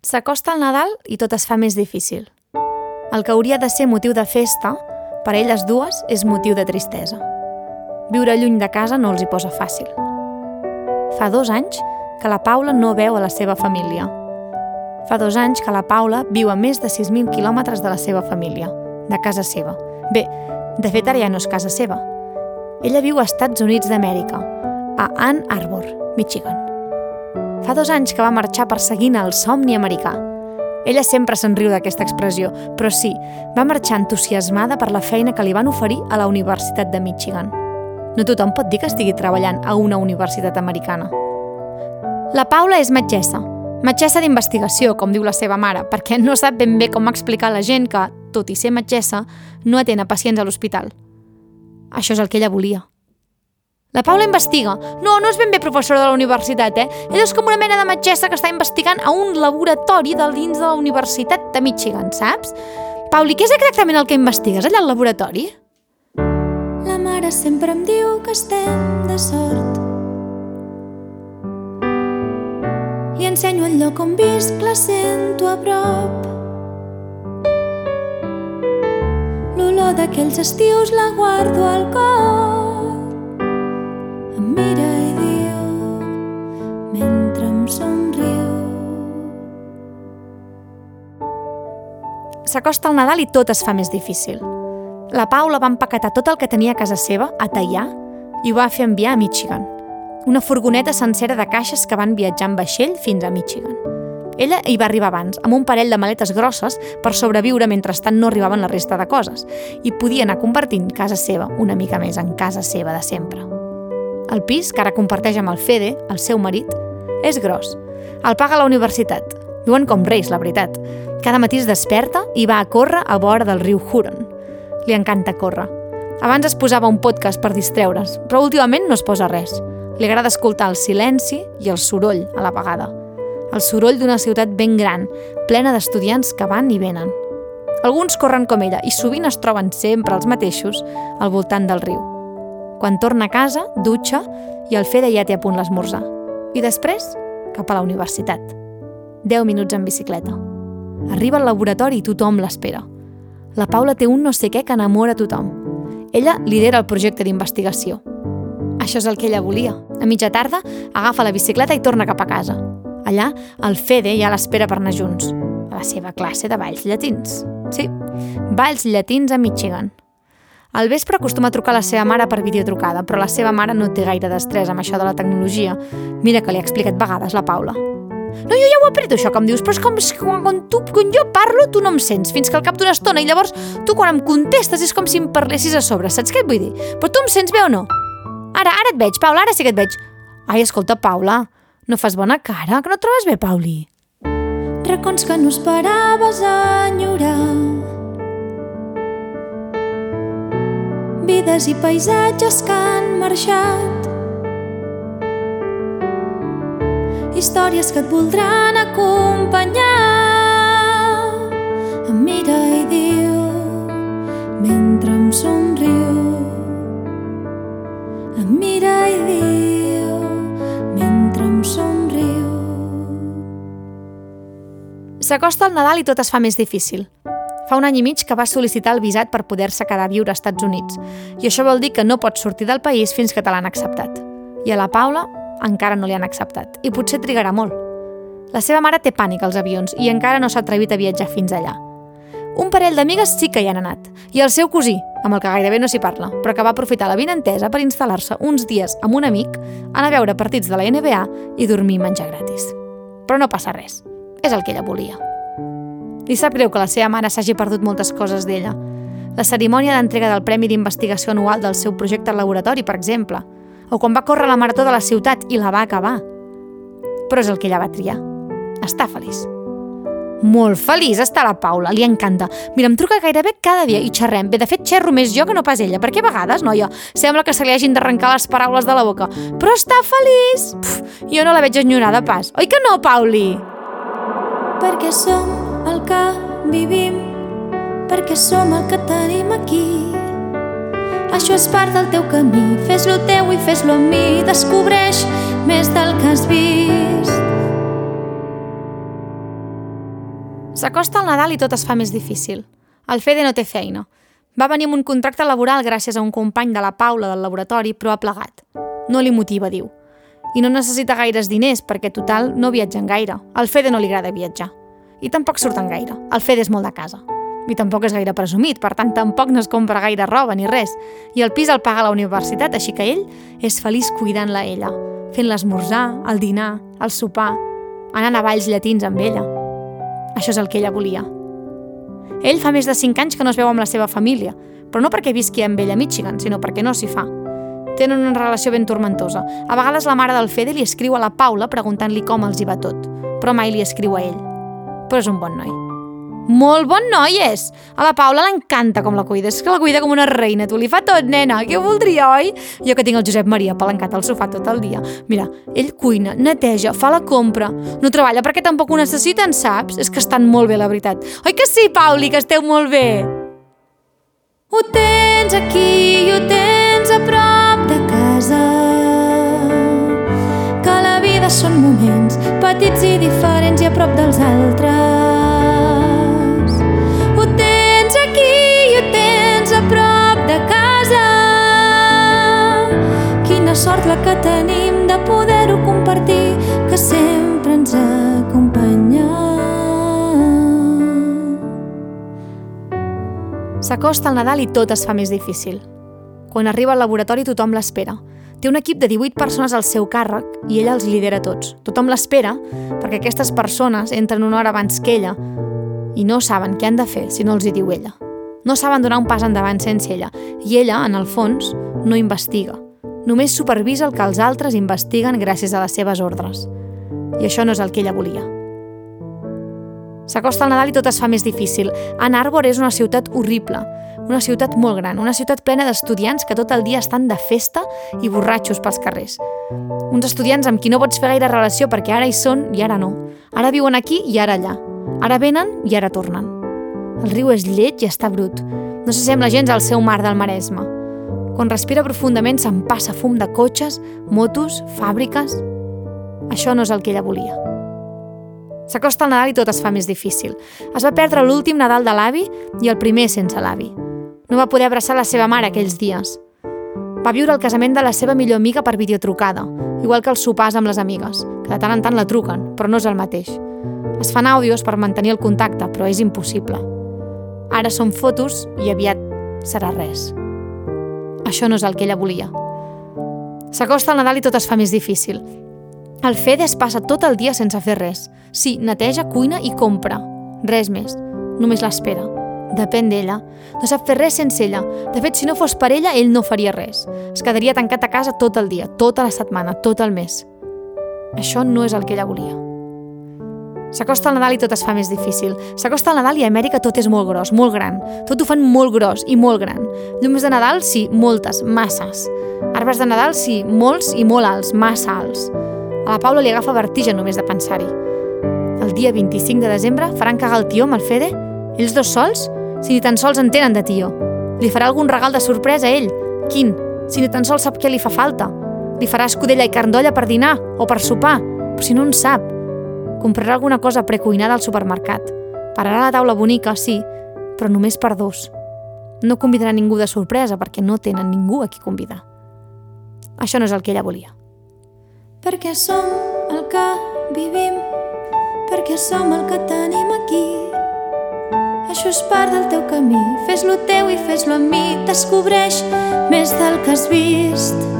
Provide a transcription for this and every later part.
S'acosta el Nadal i tot es fa més difícil. El que hauria de ser motiu de festa, per a elles dues és motiu de tristesa. Viure lluny de casa no els hi posa fàcil. Fa dos anys que la Paula no veu a la seva família. Fa dos anys que la Paula viu a més de 6.000 quilòmetres de la seva família, de casa seva. Bé, de fet ara ja no és casa seva. Ella viu als Estats Units d'Amèrica, a Ann Arbor, Michigan. Fa dos anys que va marxar perseguint el somni americà. Ella sempre se'n riu d'aquesta expressió, però sí, va marxar entusiasmada per la feina que li van oferir a la Universitat de Michigan. No tothom pot dir que estigui treballant a una universitat americana. La Paula és metgessa, metgessa d'investigació, com diu la seva mare, perquè no sap ben bé com explicar a la gent que, tot i ser metgessa, no atén a pacients a l'hospital. Això és el que ella volia. La Paula investiga. No, no és ben bé professora de la universitat, eh? Ella és com una mena de metgessa que està investigant a un laboratori del dins de la Universitat de Michigan, saps? Pauli, què és exactament el que investigues allà al laboratori? La mare sempre em diu que estem de sort. Li ensenyo el lloc on visc, la sento a prop. L'olor d'aquells estius la guardo al cor mira i diu mentre em somriu. S'acosta el Nadal i tot es fa més difícil. La Paula va empaquetar tot el que tenia a casa seva, a tallar, i ho va fer enviar a Michigan. Una furgoneta sencera de caixes que van viatjar en vaixell fins a Michigan. Ella hi va arribar abans, amb un parell de maletes grosses per sobreviure mentrestant no arribaven la resta de coses, i podia anar convertint casa seva una mica més en casa seva de sempre. El pis, que ara comparteix amb el Fede, el seu marit, és gros. El paga la universitat. Viuen com reis, la veritat. Cada matí es desperta i va a córrer a vora del riu Huron. Li encanta córrer. Abans es posava un podcast per distreure's, però últimament no es posa res. Li agrada escoltar el silenci i el soroll a la vegada. El soroll d'una ciutat ben gran, plena d'estudiants que van i venen. Alguns corren com ella i sovint es troben sempre els mateixos al voltant del riu. Quan torna a casa, dutxa i el Fede ja té a punt l'esmorzar. I després, cap a la universitat. 10 minuts en bicicleta. Arriba al laboratori i tothom l'espera. La Paula té un no sé què que enamora tothom. Ella lidera el projecte d'investigació. Això és el que ella volia. A mitja tarda, agafa la bicicleta i torna cap a casa. Allà, el Fede ja l'espera per anar junts, a la seva classe de balls llatins. Sí, balls llatins a Michigan. Al vespre acostuma a trucar a la seva mare per videotrucada, però la seva mare no té gaire d'estrès amb això de la tecnologia. Mira que li ha explicat vegades la Paula. No, jo ja ho apreto, això que em dius, però és com quan, quan, tu, quan jo parlo tu no em sents, fins que al cap d'una estona, i llavors tu quan em contestes és com si em parlessis a sobre, saps què et vull dir? Però tu em sents bé o no? Ara, ara et veig, Paula, ara sí que et veig. Ai, escolta, Paula, no fas bona cara, que no trobes bé, Pauli? Racons que no esperaves enyorar vides i paisatges que han marxat. Històries que et voldran acompanyar. Em mira i diu mentre em somriu. Em mira i diu mentre em somriu. S'acosta el Nadal i tot es fa més difícil. Fa un any i mig que va sol·licitar el visat per poder-se quedar a viure als Estats Units, i això vol dir que no pot sortir del país fins que te l'han acceptat. I a la Paula encara no li han acceptat, i potser trigarà molt. La seva mare té pànic als avions i encara no s'ha atrevit a viatjar fins allà. Un parell d'amigues sí que hi han anat, i el seu cosí, amb el que gairebé no s'hi parla, però que va aprofitar la vinentesa per instal·lar-se uns dies amb un amic, anar a veure partits de la NBA i dormir i menjar gratis. Però no passa res. És el que ella volia. Li sap greu que la seva mare s'hagi perdut moltes coses d'ella. La cerimònia d'entrega del Premi d'Investigació Anual del seu projecte al laboratori, per exemple, o quan va córrer la marató de la ciutat i la va acabar. Però és el que ella va triar. Està feliç. Molt feliç està la Paula, li encanta. Mira, em truca gairebé cada dia i xerrem. Bé, de fet, xerro més jo que no pas ella, perquè a vegades, noia, sembla que se li hagin d'arrencar les paraules de la boca. Però està feliç! Puf, jo no la veig enyorada pas. Oi que no, Pauli? Perquè som el que vivim, perquè som el que tenim aquí. Això és part del teu camí, fes-lo teu i fes-lo amb mi, descobreix més del que has vist. S'acosta el Nadal i tot es fa més difícil. El Fede no té feina. Va venir amb un contracte laboral gràcies a un company de la Paula del laboratori, però ha plegat. No li motiva, diu. I no necessita gaires diners perquè, total, no viatgen gaire. Al Fede no li agrada viatjar. I tampoc surten gaire. El Fede és molt de casa. I tampoc és gaire presumit, per tant, tampoc no es compra gaire roba ni res. I el pis el paga la universitat, així que ell és feliç cuidant-la ella, fent l'esmorzar, el dinar, el sopar, anant a balls llatins amb ella. Això és el que ella volia. Ell fa més de 5 anys que no es veu amb la seva família, però no perquè visqui amb ell a Michigan, sinó perquè no s'hi fa. Tenen una relació ben tormentosa. A vegades la mare del Fede li escriu a la Paula preguntant-li com els hi va tot, però mai li escriu a ell. Però és un bon noi. Molt bon noi és! A la Paula l'encanta com la cuida, és que la cuida com una reina, tu li fa tot, nena, què voldria, oi? Jo que tinc el Josep Maria palancat al sofà tot el dia. Mira, ell cuina, neteja, fa la compra, no treballa perquè tampoc ho necessiten, saps? És que estan molt bé, la veritat. Oi que sí, Pauli, que esteu molt bé? Ho tens aquí i ho tens a prop de casa Que la vida són moments petits i diferents i a prop dels altres sort la que tenim de poder-ho compartir, que sempre ens acompanya. S'acosta el Nadal i tot es fa més difícil. Quan arriba al laboratori tothom l'espera. Té un equip de 18 persones al seu càrrec i ella els lidera tots. Tothom l'espera perquè aquestes persones entren una hora abans que ella i no saben què han de fer si no els hi diu ella. No saben donar un pas endavant sense ella i ella, en el fons, no investiga. Només supervisa el que els altres investiguen gràcies a les seves ordres. I això no és el que ella volia. S'acosta el Nadal i tot es fa més difícil. Ann Arbor és una ciutat horrible, una ciutat molt gran, una ciutat plena d'estudiants que tot el dia estan de festa i borratxos pels carrers. Uns estudiants amb qui no pots fer gaire relació perquè ara hi són i ara no. Ara viuen aquí i ara allà. Ara venen i ara tornen. El riu és lleig i està brut. No s'assembla gens al seu mar del Maresme. Quan respira profundament se'n passa fum de cotxes, motos, fàbriques... Això no és el que ella volia. S'acosta el Nadal i tot es fa més difícil. Es va perdre l'últim Nadal de l'avi i el primer sense l'avi. No va poder abraçar la seva mare aquells dies. Va viure el casament de la seva millor amiga per videotrucada, igual que els sopars amb les amigues, que de tant en tant la truquen, però no és el mateix. Es fan àudios per mantenir el contacte, però és impossible. Ara són fotos i aviat serà res. Això no és el que ella volia. S'acosta el Nadal i tot es fa més difícil. El Fede es passa tot el dia sense fer res. Sí, neteja, cuina i compra. Res més. Només l'espera. Depèn d'ella. No sap fer res sense ella. De fet, si no fos per ella, ell no faria res. Es quedaria tancat a casa tot el dia, tota la setmana, tot el mes. Això no és el que ella volia. S'acosta el Nadal i tot es fa més difícil. S'acosta el Nadal i a Amèrica tot és molt gros, molt gran. Tot ho fan molt gros i molt gran. Llums de Nadal, sí, moltes, masses. Arbres de Nadal, sí, molts i molt alts, massa alts. A la Paula li agafa vertigen només de pensar-hi. El dia 25 de desembre faran cagar el tió amb el Fede? Ells dos sols? Si ni tan sols en tenen de tió. Li farà algun regal de sorpresa a ell? Quin? Si ni tan sols sap què li fa falta. Li farà escudella i carn d'olla per dinar o per sopar, però si no en sap. Comprarà alguna cosa precuinada al supermercat. Pararà la taula bonica, sí, però només per dos. No convidarà ningú de sorpresa perquè no tenen ningú a qui convidar. Això no és el que ella volia. Perquè som el que vivim, perquè som el que tenim aquí. Això és part del teu camí, fes-lo teu i fes-lo amb mi, descobreix més del que has vist.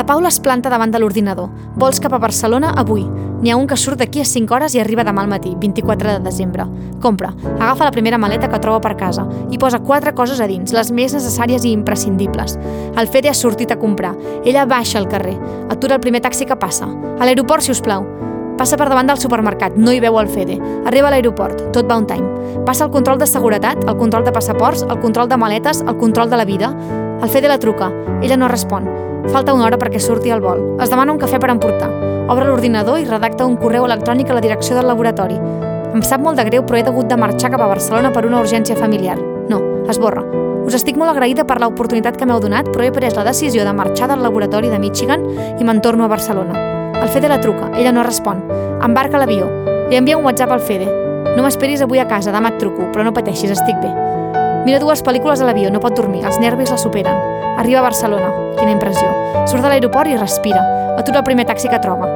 La Paula es planta davant de l'ordinador. Vols cap a Barcelona avui. N'hi ha un que surt d'aquí a 5 hores i arriba demà al matí, 24 de desembre. Compra, agafa la primera maleta que troba per casa i posa quatre coses a dins, les més necessàries i imprescindibles. El Fede ha sortit a comprar. Ella baixa al carrer. Atura el primer taxi que passa. A l'aeroport, si us plau. Passa per davant del supermercat, no hi veu el Fede. Arriba a l'aeroport, tot va on time. Passa el control de seguretat, el control de passaports, el control de maletes, el control de la vida. El Fede la truca. Ella no respon. Falta una hora perquè surti al vol. Es demana un cafè per emportar. Obre l'ordinador i redacta un correu electrònic a la direcció del laboratori. Em sap molt de greu, però he hagut de marxar cap a Barcelona per una urgència familiar. No, esborra. Us estic molt agraïda per l'oportunitat que m'heu donat, però he pres la decisió de marxar del laboratori de Michigan i me'n torno a Barcelona. El Fede la truca, ella no respon. Embarca l'avió. Li envia un WhatsApp al Fede. No m'esperis avui a casa, demà et truco, però no pateixis, estic bé. Mira dues pel·lícules a l'avió, no pot dormir, els nervis la superen. Arriba a Barcelona, quina impressió. Surt de l'aeroport i respira. Atura el primer taxi que troba.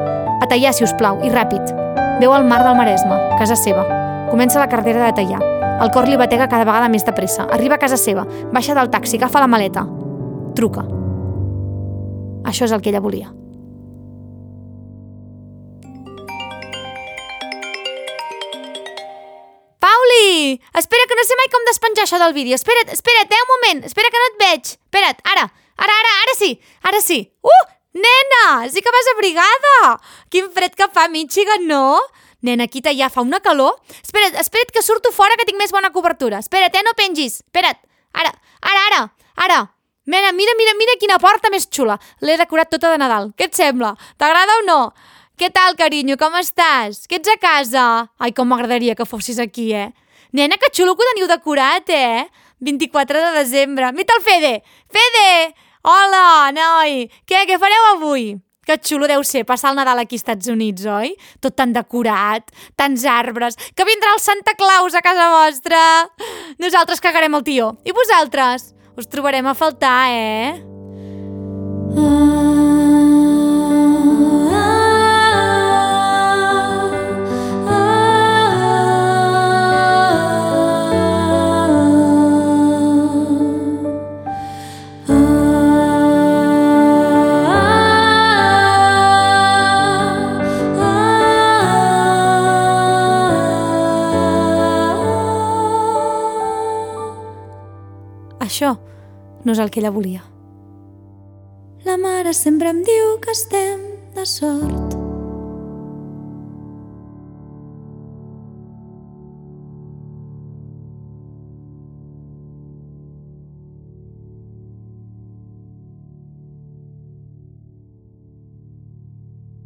A tallar, si us plau, i ràpid. Veu el mar del Maresme, casa seva. Comença la carretera de tallar. El cor li batega cada vegada més de pressa. Arriba a casa seva, baixa del taxi, agafa la maleta. Truca. Això és el que ella volia. Espera, que no sé mai com despenjar això del vídeo. Espera't, espera't, eh, un moment. Espera que no et veig. Espera't, ara, ara, ara, ara sí, ara sí. Uh! Nena, sí que vas abrigada! Quin fred que fa Michigan, no? Nena, aquí ja fa una calor. Espera't, espera't que surto fora que tinc més bona cobertura. Espera't, eh, no pengis. Espera't. Ara, ara, ara, ara. Nena, mira, mira, mira quina porta més xula. L'he decorat tota de Nadal. Què et sembla? T'agrada o no? Què tal, carinyo? Com estàs? Que ets a casa? Ai, com m'agradaria que fossis aquí, eh? Nena, que xulo que ho teniu decorat, eh? 24 de desembre. Mira el Fede! Fede! Hola, noi! Què, què fareu avui? Que xulo deu ser passar el Nadal aquí als Estats Units, oi? Tot tan decorat, tants arbres, que vindrà el Santa Claus a casa vostra! Nosaltres cagarem el tió. I vosaltres? Us trobarem a faltar, eh? Això no és el que ella volia. La mare sempre em diu que estem de sort